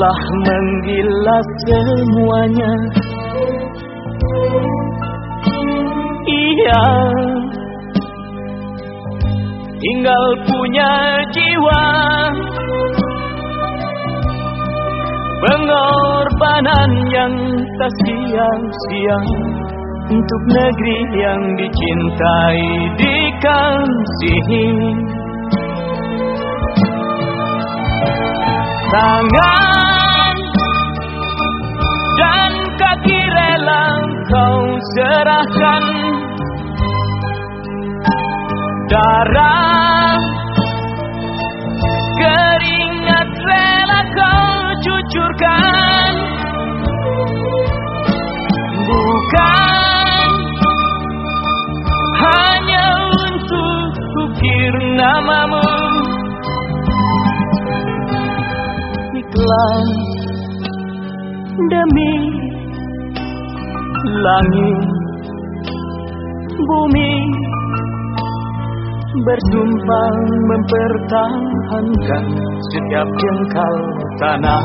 telah menggilas semuanya. Ia tinggal punya jiwa Pengorbanan yang tak sia-sia Untuk negeri yang dicintai dikasihi. Tangan serahkan Darah. Keringat rela kau cucurkan. Bukan hanya untuk ukir namamu. Ikhlas demi langit bumi. Bersumpah mempertahankan setiap jengkal tanah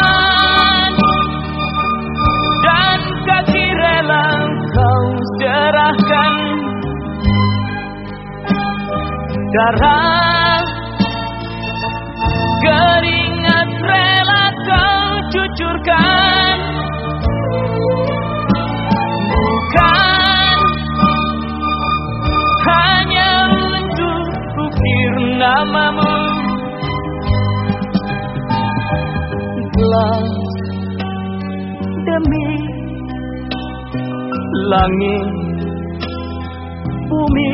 darah keringat rela kau cucurkan. Bukan hanya untuk ukir namamu. Ikhlas demi langit bumi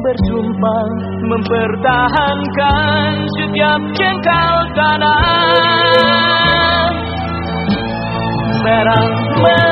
bersumpah mempertahankan setiap jengkal tanah merah. merah.